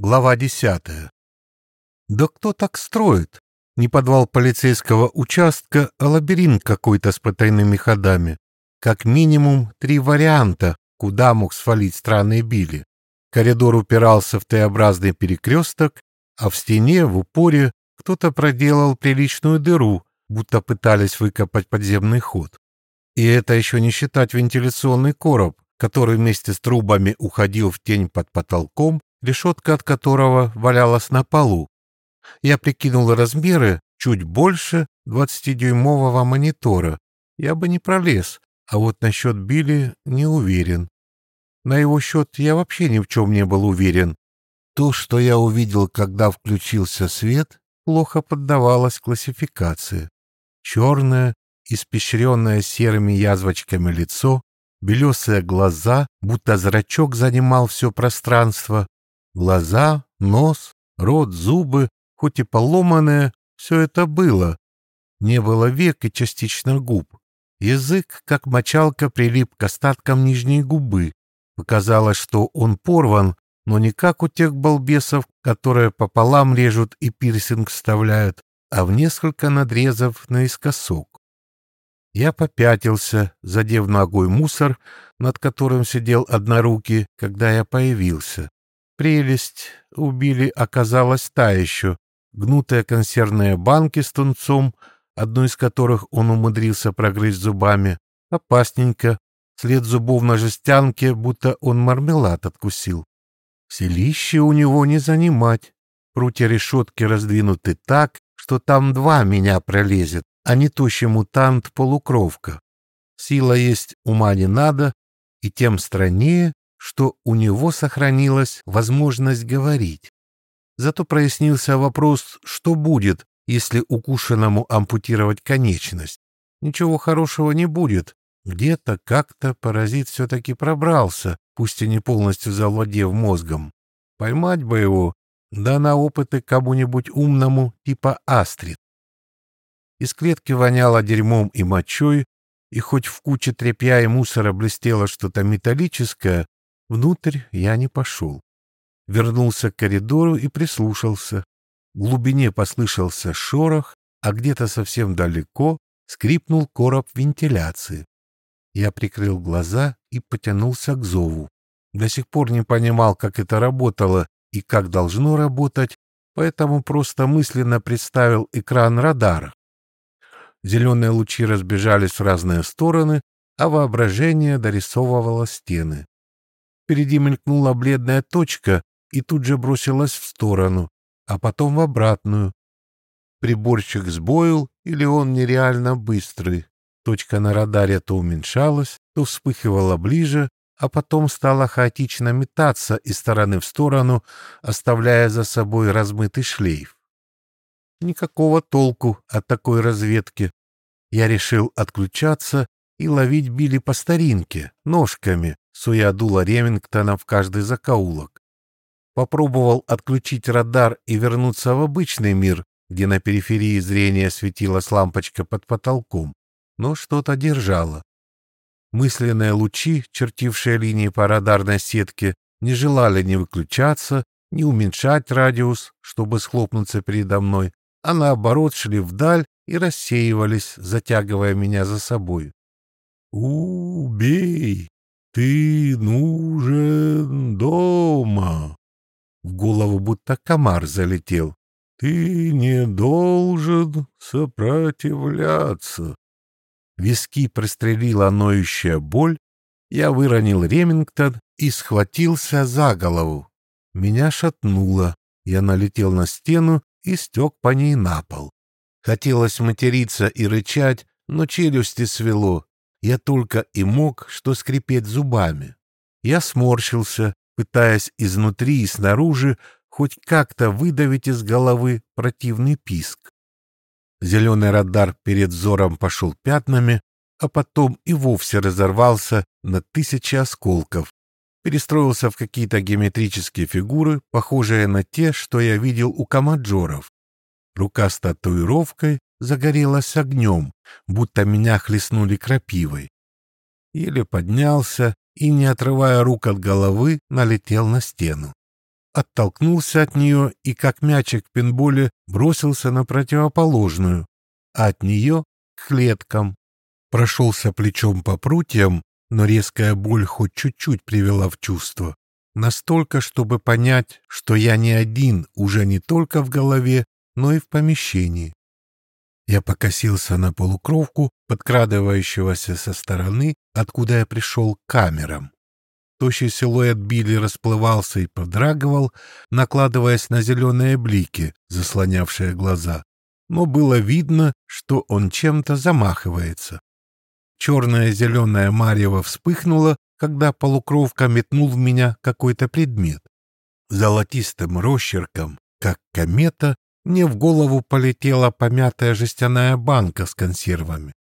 Глава десятая. Да кто так строит? Не подвал полицейского участка, а лабиринт какой-то с потайными ходами. Как минимум три варианта, куда мог свалить странный Билли. Коридор упирался в Т-образный перекресток, а в стене, в упоре, кто-то проделал приличную дыру, будто пытались выкопать подземный ход. И это еще не считать вентиляционный короб, который вместе с трубами уходил в тень под потолком решетка от которого валялась на полу. Я прикинул размеры чуть больше 20-дюймового монитора. Я бы не пролез, а вот насчет Билли не уверен. На его счет я вообще ни в чем не был уверен. То, что я увидел, когда включился свет, плохо поддавалось классификации. Черное, испещренное серыми язвочками лицо, белесые глаза, будто зрачок занимал все пространство, Глаза, нос, рот, зубы, хоть и поломанные, все это было. Не было век и частично губ. Язык, как мочалка, прилип к остаткам нижней губы. Показалось, что он порван, но не как у тех балбесов, которые пополам режут и пирсинг вставляют, а в несколько надрезов наискосок. Я попятился, задев ногой мусор, над которым сидел однорукий, когда я появился. Прелесть убили оказалась та еще. Гнутые консервные банки с тунцом, одну из которых он умудрился прогрызть зубами. Опасненько. След зубов на жестянке, будто он мармелад откусил. Селище у него не занимать. Прутья решетки раздвинуты так, что там два меня пролезет, а не тощий мутант-полукровка. Сила есть, ума не надо, и тем страннее, что у него сохранилась возможность говорить. Зато прояснился вопрос, что будет, если укушенному ампутировать конечность. Ничего хорошего не будет. Где-то как-то паразит все-таки пробрался, пусть и не полностью завладев мозгом. Поймать бы его, да на опыты кому-нибудь умному, типа Астрид. Из клетки воняло дерьмом и мочой, и хоть в куче тряпья и мусора блестело что-то металлическое, Внутрь я не пошел. Вернулся к коридору и прислушался. В глубине послышался шорох, а где-то совсем далеко скрипнул короб вентиляции. Я прикрыл глаза и потянулся к зову. До сих пор не понимал, как это работало и как должно работать, поэтому просто мысленно представил экран радара. Зеленые лучи разбежались в разные стороны, а воображение дорисовывало стены. Впереди мелькнула бледная точка и тут же бросилась в сторону, а потом в обратную. Приборчик сбоил или он нереально быстрый. Точка на радаре то уменьшалась, то вспыхивала ближе, а потом стала хаотично метаться из стороны в сторону, оставляя за собой размытый шлейф. Никакого толку от такой разведки. Я решил отключаться и ловить Билли по старинке, ножками, суя дуло Ремингтона в каждый закоулок. Попробовал отключить радар и вернуться в обычный мир, где на периферии зрения светилась лампочка под потолком, но что-то держало. Мысленные лучи, чертившие линии по радарной сетке, не желали ни выключаться, ни уменьшать радиус, чтобы схлопнуться передо мной, а наоборот шли вдаль и рассеивались, затягивая меня за собой. «Убей!» «Ты нужен дома!» В голову будто комар залетел. «Ты не должен сопротивляться!» Виски прострелила ноющая боль. Я выронил Ремингтон и схватился за голову. Меня шатнуло. Я налетел на стену и стек по ней на пол. Хотелось материться и рычать, но челюсти свело, я только и мог что скрипеть зубами. Я сморщился, пытаясь изнутри и снаружи хоть как-то выдавить из головы противный писк. Зеленый радар перед взором пошел пятнами, а потом и вовсе разорвался на тысячи осколков, перестроился в какие-то геометрические фигуры, похожие на те, что я видел у комаджоров. Рука с татуировкой загорелась огнем, будто меня хлестнули крапивой. Еле поднялся и, не отрывая рук от головы, налетел на стену. оттолкнулся от нее и, как мячик в пинболе, бросился на противоположную, а от нее к клеткам. Прошелся плечом по прутьям, но резкая боль хоть чуть-чуть привела в чувство. Настолько, чтобы понять, что я не один уже не только в голове, но и в помещении. Я покосился на полукровку, подкрадывающегося со стороны, откуда я пришел к камерам. Тощий силуэт Билли расплывался и подрагивал, накладываясь на зеленые блики, заслонявшие глаза. Но было видно, что он чем-то замахивается. Черная зеленая марево вспыхнула, когда полукровка метнул в меня какой-то предмет. Золотистым росчерком, как комета, мне в голову полетела помятая жестяная банка с консервами.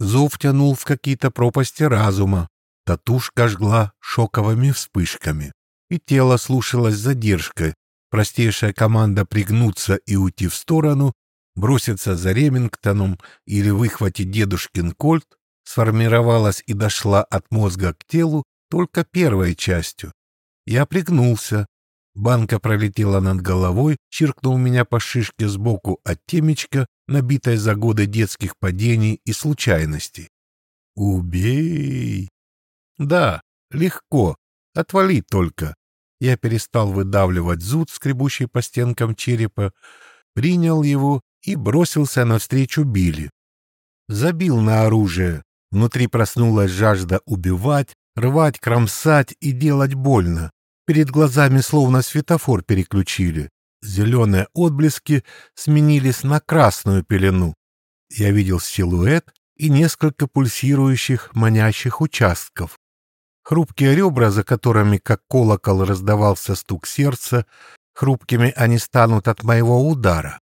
Зов тянул в какие-то пропасти разума, татушка жгла шоковыми вспышками, и тело слушалось задержкой. Простейшая команда пригнуться и уйти в сторону, броситься за Ремингтоном или выхватить дедушкин кольт сформировалась и дошла от мозга к телу только первой частью. Я пригнулся, Банка пролетела над головой, чиркнул меня по шишке сбоку от темечка, набитой за годы детских падений и случайностей. «Убей!» «Да, легко. Отвали только». Я перестал выдавливать зуд, скребущий по стенкам черепа, принял его и бросился навстречу Билли. Забил на оружие. Внутри проснулась жажда убивать, рвать, кромсать и делать больно. Перед глазами словно светофор переключили. Зеленые отблески сменились на красную пелену. Я видел силуэт и несколько пульсирующих, манящих участков. Хрупкие ребра, за которыми, как колокол, раздавался стук сердца, хрупкими они станут от моего удара.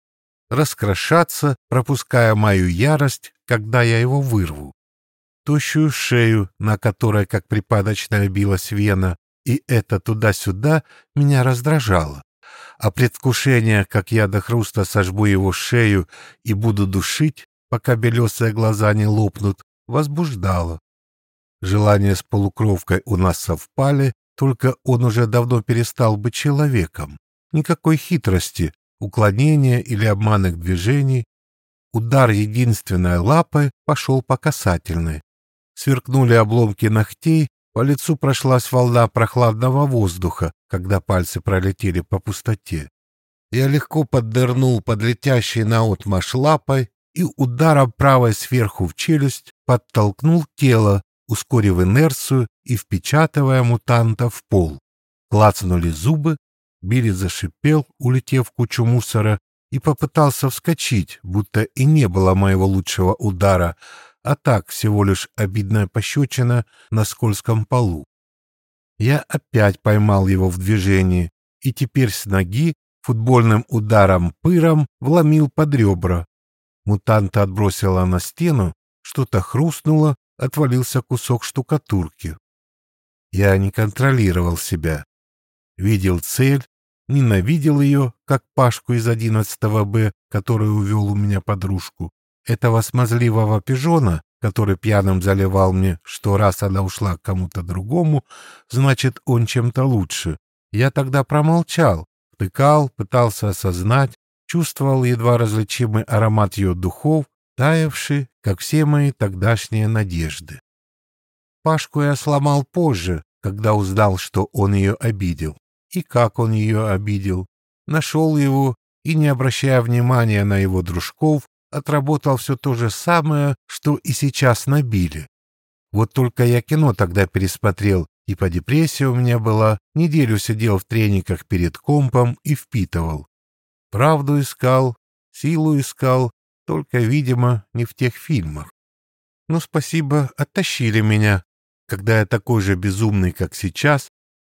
Раскрошаться, пропуская мою ярость, когда я его вырву. Тощую шею, на которой, как припадочная, билась вена, и это туда-сюда меня раздражало. А предвкушение, как я до хруста сожгу его шею и буду душить, пока белесые глаза не лопнут, возбуждало. Желания с полукровкой у нас совпали, только он уже давно перестал быть человеком. Никакой хитрости, уклонения или обманных движений. Удар единственной лапой пошел по касательной. Сверкнули обломки ногтей, по лицу прошлась волна прохладного воздуха, когда пальцы пролетели по пустоте. Я легко поддернул под летящей наотмашь лапой и ударом правой сверху в челюсть подтолкнул тело, ускорив инерцию и впечатывая мутанта в пол. Клацнули зубы, Билли зашипел, улетев в кучу мусора, и попытался вскочить, будто и не было моего лучшего удара, а так всего лишь обидная пощечина на скользком полу. Я опять поймал его в движении и теперь с ноги футбольным ударом-пыром вломил под ребра. Мутанта отбросила на стену, что-то хрустнуло, отвалился кусок штукатурки. Я не контролировал себя. Видел цель, ненавидел ее, как Пашку из 11 Б, который увел у меня подружку, этого смазливого пижона, который пьяным заливал мне, что раз она ушла к кому-то другому, значит, он чем-то лучше. Я тогда промолчал, втыкал, пытался осознать, чувствовал едва различимый аромат ее духов, таявший, как все мои тогдашние надежды. Пашку я сломал позже, когда узнал, что он ее обидел. И как он ее обидел. Нашел его и, не обращая внимания на его дружков, отработал все то же самое, что и сейчас набили. Вот только я кино тогда пересмотрел, и по депрессии у меня была, неделю сидел в трениках перед компом и впитывал. Правду искал, силу искал, только, видимо, не в тех фильмах. Но спасибо, оттащили меня, когда я такой же безумный, как сейчас,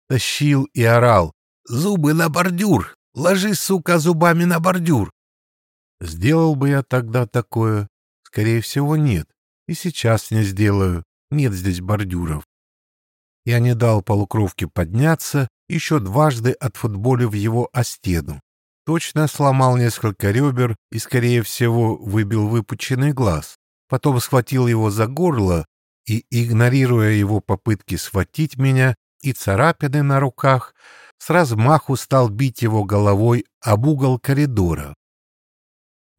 тащил и орал «Зубы на бордюр! Ложись, сука, зубами на бордюр!» Сделал бы я тогда такое? Скорее всего, нет. И сейчас не сделаю. Нет здесь бордюров. Я не дал полукровке подняться, еще дважды отфутболив его о стену. Точно сломал несколько ребер и, скорее всего, выбил выпученный глаз. Потом схватил его за горло и, игнорируя его попытки схватить меня и царапины на руках, с размаху стал бить его головой об угол коридора.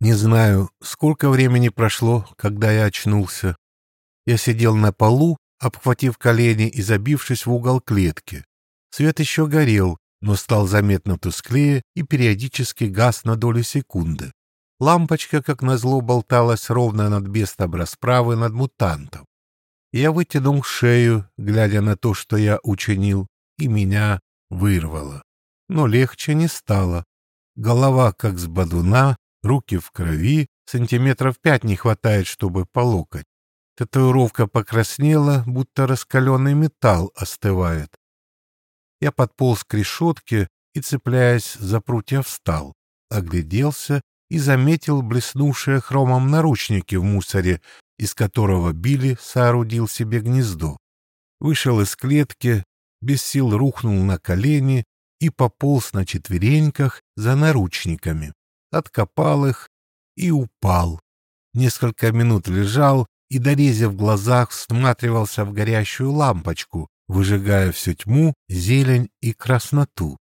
Не знаю, сколько времени прошло, когда я очнулся. Я сидел на полу, обхватив колени и забившись в угол клетки. Свет еще горел, но стал заметно тусклее и периодически гас на долю секунды. Лампочка, как назло, болталась ровно над местом расправы над мутантом. Я вытянул шею, глядя на то, что я учинил, и меня вырвало. Но легче не стало. Голова, как с бадуна, руки в крови, сантиметров пять не хватает, чтобы по локоть. Татуировка покраснела, будто раскаленный металл остывает. Я подполз к решетке и, цепляясь за прутья, встал, огляделся и заметил блеснувшие хромом наручники в мусоре, из которого Билли соорудил себе гнездо. Вышел из клетки, без сил рухнул на колени и пополз на четвереньках за наручниками, откопал их и упал. Несколько минут лежал и, дорезив в глазах, всматривался в горящую лампочку, выжигая всю тьму, зелень и красноту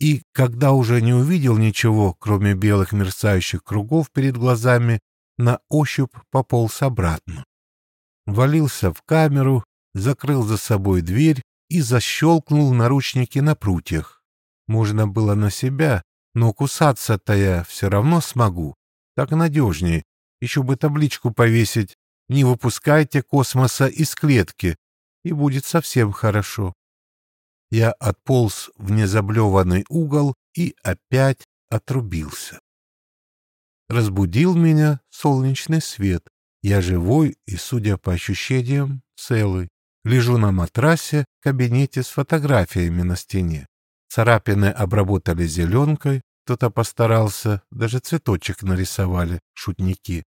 и, когда уже не увидел ничего, кроме белых мерцающих кругов перед глазами, на ощупь пополз обратно. Валился в камеру, закрыл за собой дверь и защелкнул наручники на прутьях. Можно было на себя, но кусаться-то я все равно смогу. Так надежнее. Еще бы табличку повесить «Не выпускайте космоса из клетки», и будет совсем хорошо. Я отполз в незаблеванный угол и опять отрубился. Разбудил меня солнечный свет. Я живой и, судя по ощущениям, целый. Лежу на матрасе в кабинете с фотографиями на стене. Царапины обработали зеленкой, кто-то постарался, даже цветочек нарисовали, шутники.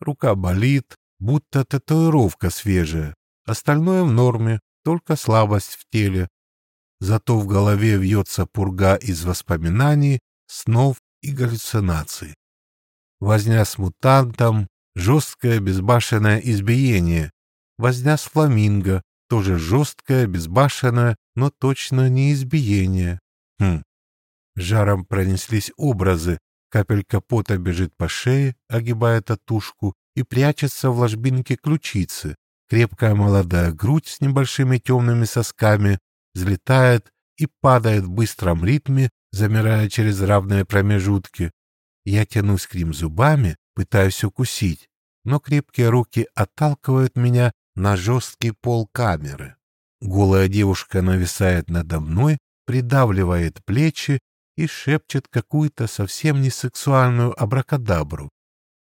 Рука болит, будто татуировка свежая. Остальное в норме, только слабость в теле, зато в голове вьется пурга из воспоминаний, снов и галлюцинаций. Возня с мутантом, жесткое безбашенное избиение, возня с фламинго, тоже жесткое, безбашенное, но точно не избиение. Хм. Жаром пронеслись образы, капелька пота бежит по шее, огибая татушку, и прячется в ложбинке ключицы. Крепкая молодая грудь с небольшими темными сосками взлетает и падает в быстром ритме, замирая через равные промежутки. Я тянусь к ним зубами, пытаюсь укусить, но крепкие руки отталкивают меня на жесткий пол камеры. Голая девушка нависает надо мной, придавливает плечи и шепчет какую-то совсем не сексуальную абракадабру.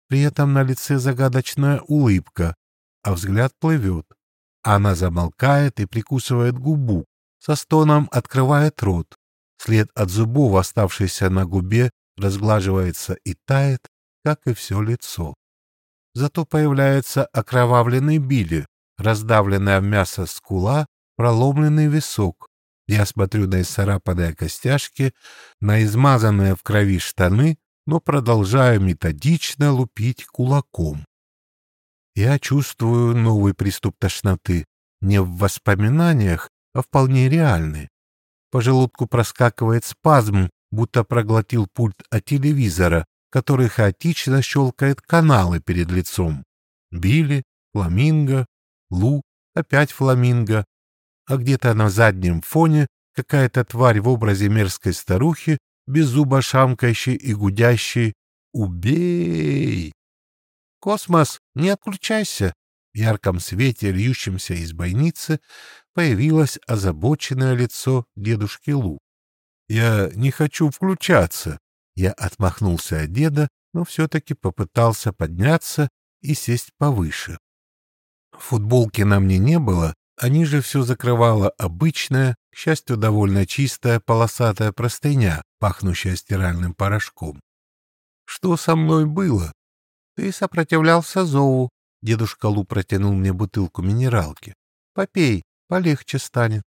При этом на лице загадочная улыбка, а взгляд плывет. Она замолкает и прикусывает губу, со стоном открывает рот. След от зубов, оставшийся на губе, разглаживается и тает, как и все лицо. Зато появляется окровавленный Билли, раздавленная в мясо скула, проломленный висок. Я смотрю на исцарапанные костяшки, на измазанные в крови штаны, но продолжаю методично лупить кулаком. Я чувствую новый приступ тошноты не в воспоминаниях, а вполне реальны. По желудку проскакивает спазм, будто проглотил пульт от телевизора, который хаотично щелкает каналы перед лицом. Билли, фламинго, Лу, опять фламинго, а где-то на заднем фоне какая-то тварь в образе мерзкой старухи, без шамкающей и гудящей «Убей!». «Космос, не отключайся!» В ярком свете, льющемся из бойницы, появилось озабоченное лицо дедушки Лу. «Я не хочу включаться». Я отмахнулся от деда, но все-таки попытался подняться и сесть повыше. Футболки на мне не было, а ниже все закрывала обычная, к счастью, довольно чистая полосатая простыня, пахнущая стиральным порошком. Что со мной было? Ты сопротивлялся зову. Дедушка Лу протянул мне бутылку минералки. Попей, полегче станет.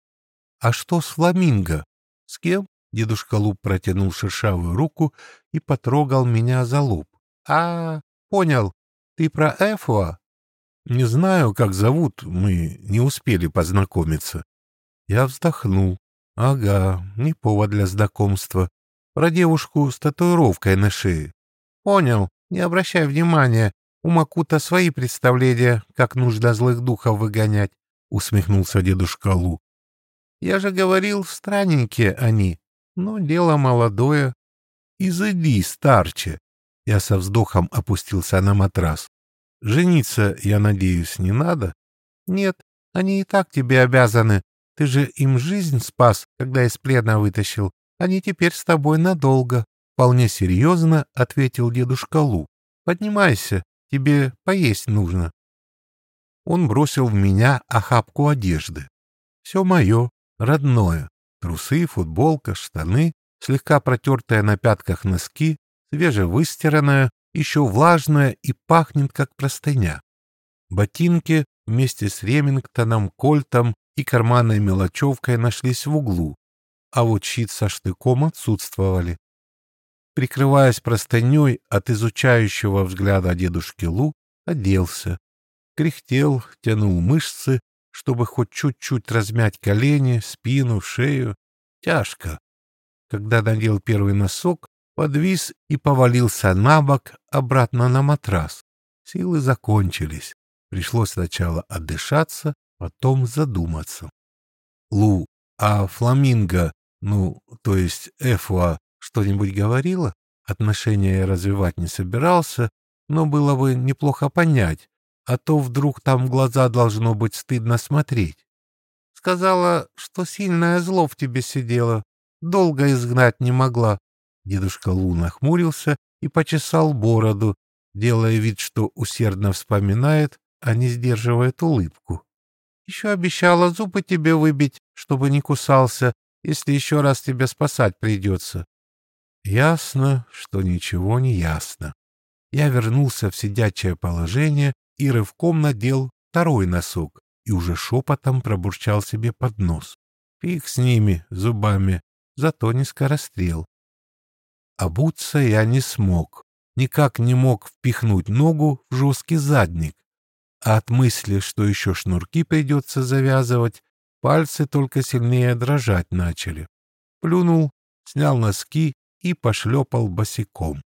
А что с фламинго? С кем? Дедушка Луп протянул шершавую руку и потрогал меня за лоб. А, понял. Ты про Эфуа? Не знаю, как зовут, мы не успели познакомиться. Я вздохнул. Ага, не повод для знакомства. Про девушку с татуировкой на шее. Понял, не обращай внимания. У Макута свои представления, как нужно злых духов выгонять, усмехнулся дедушка Лу. Я же говорил, странненькие они, но дело молодое. Изыди, старче. Я со вздохом опустился на матрас. Жениться, я надеюсь, не надо? Нет, они и так тебе обязаны. Ты же им жизнь спас, когда из плена вытащил. Они теперь с тобой надолго. Вполне серьезно ответил дедушка Лу. Поднимайся, тебе поесть нужно. Он бросил в меня охапку одежды. Все мое, родное. Трусы, футболка, штаны, слегка протертые на пятках носки, свежевыстиранная, еще влажная и пахнет, как простыня. Ботинки вместе с Ремингтоном, Кольтом и карманной мелочевкой нашлись в углу, а вот щит со штыком отсутствовали. Прикрываясь простыней от изучающего взгляда дедушки Лу, оделся. Кряхтел, тянул мышцы, чтобы хоть чуть-чуть размять колени, спину, шею. Тяжко. Когда надел первый носок, подвис и повалился на бок обратно на матрас. Силы закончились. Пришлось сначала отдышаться, потом задуматься. Лу, а фламинго, ну, то есть Эфуа, что-нибудь говорила? Отношения я развивать не собирался, но было бы неплохо понять, а то вдруг там в глаза должно быть стыдно смотреть. Сказала, что сильное зло в тебе сидело, долго изгнать не могла. Дедушка Лу нахмурился и почесал бороду, делая вид, что усердно вспоминает, а не сдерживает улыбку. Еще обещала зубы тебе выбить, чтобы не кусался, если еще раз тебя спасать придется. Ясно, что ничего не ясно. Я вернулся в сидячее положение и рывком надел второй носок и уже шепотом пробурчал себе под нос. Фиг с ними, зубами, зато не скорострел. Обуться я не смог, никак не мог впихнуть ногу в жесткий задник, а от мысли, что еще шнурки придется завязывать, пальцы только сильнее дрожать начали. Плюнул, снял носки и пошлепал босиком.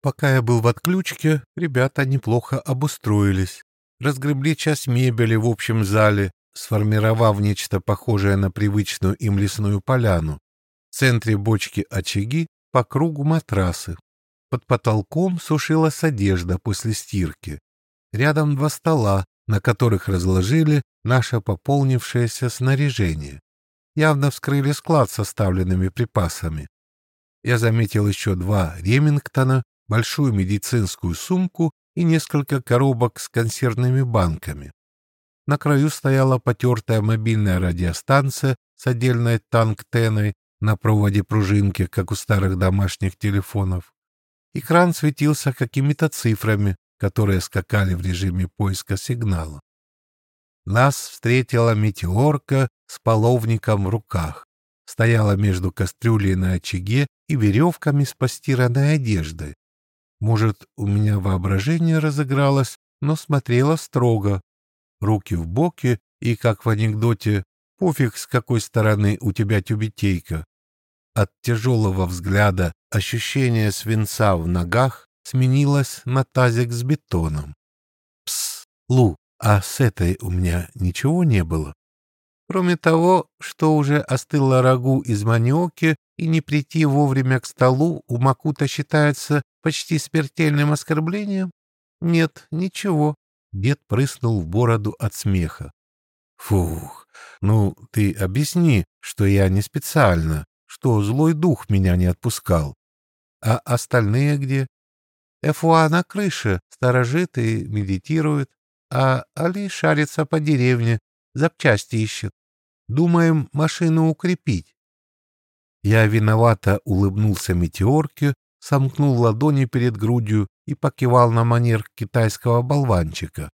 Пока я был в отключке, ребята неплохо обустроились. Разгребли часть мебели в общем зале, сформировав нечто похожее на привычную им лесную поляну. В центре бочки очаги, по кругу матрасы. Под потолком сушилась одежда после стирки. Рядом два стола, на которых разложили наше пополнившееся снаряжение. Явно вскрыли склад с оставленными припасами. Я заметил еще два Ремингтона, большую медицинскую сумку и несколько коробок с консервными банками. На краю стояла потертая мобильная радиостанция с отдельной танк-теной на проводе пружинки, как у старых домашних телефонов. Экран светился какими-то цифрами, которые скакали в режиме поиска сигнала. Нас встретила метеорка с половником в руках. Стояла между кастрюлей на очаге и веревками с постиранной одеждой. Может, у меня воображение разыгралось, но смотрела строго. Руки в боки и, как в анекдоте, пофиг, с какой стороны у тебя тюбетейка. От тяжелого взгляда ощущение свинца в ногах сменилась на тазик с бетоном. Пс, Лу, а с этой у меня ничего не было. Кроме того, что уже остыло рагу из маниоки, и не прийти вовремя к столу у Макута считается почти смертельным оскорблением? Нет, ничего. Дед прыснул в бороду от смеха. Фух, ну ты объясни, что я не специально, что злой дух меня не отпускал. А остальные где? Эфуа на крыше сторожит и медитирует, а Али шарится по деревне, запчасти ищет. Думаем машину укрепить. Я виновато улыбнулся метеорке, сомкнул ладони перед грудью и покивал на манер китайского болванчика,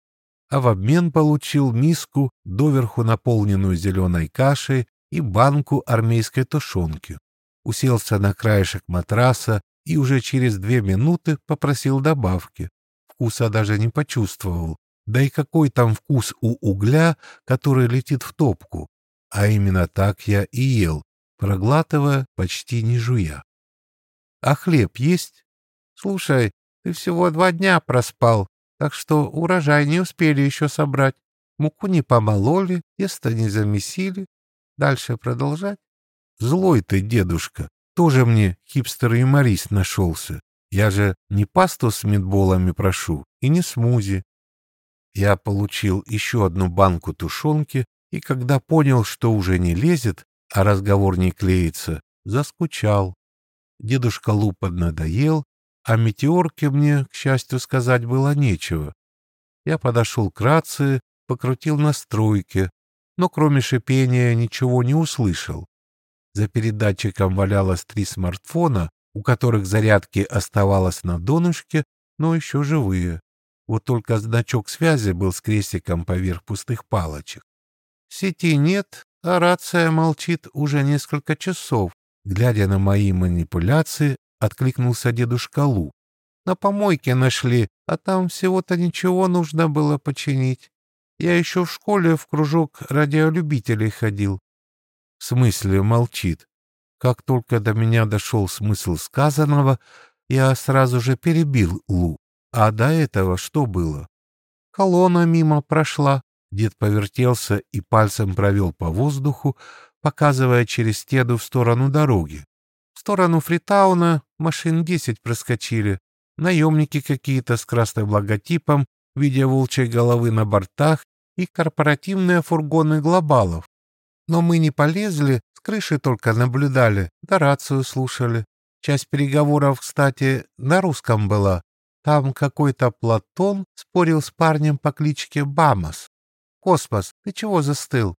а в обмен получил миску, доверху наполненную зеленой кашей и банку армейской тушенки. Уселся на краешек матраса и уже через две минуты попросил добавки. Вкуса даже не почувствовал. Да и какой там вкус у угля, который летит в топку? А именно так я и ел, проглатывая, почти не жуя. «А хлеб есть?» «Слушай, ты всего два дня проспал, так что урожай не успели еще собрать. Муку не помололи, тесто не замесили. Дальше продолжать?» «Злой ты, дедушка, тоже мне хипстер-юморист нашелся. Я же не пасту с мидболами прошу и не смузи. Я получил еще одну банку тушенки, и когда понял, что уже не лезет, а разговор не клеится, заскучал. Дедушка Лу поднадоел, а метеорке мне, к счастью сказать, было нечего. Я подошел к рации, покрутил настройки, но кроме шипения ничего не услышал. За передатчиком валялось три смартфона, у которых зарядки оставалось на донышке, но еще живые. Вот только значок связи был с крестиком поверх пустых палочек. Сети нет, а рация молчит уже несколько часов. Глядя на мои манипуляции, откликнулся дедушка Лу. На помойке нашли, а там всего-то ничего нужно было починить. Я еще в школе в кружок радиолюбителей ходил. В смысле молчит? Как только до меня дошел смысл сказанного, я сразу же перебил Лу. А до этого что было? Колонна мимо прошла. Дед повертелся и пальцем провел по воздуху, показывая через стену в сторону дороги. В сторону Фритауна машин десять проскочили. Наемники какие-то с красным логотипом в виде волчьей головы на бортах и корпоративные фургоны глобалов. Но мы не полезли, крыши только наблюдали, да рацию слушали. Часть переговоров, кстати, на русском была. Там какой-то Платон спорил с парнем по кличке Бамос. Космос, ты чего застыл?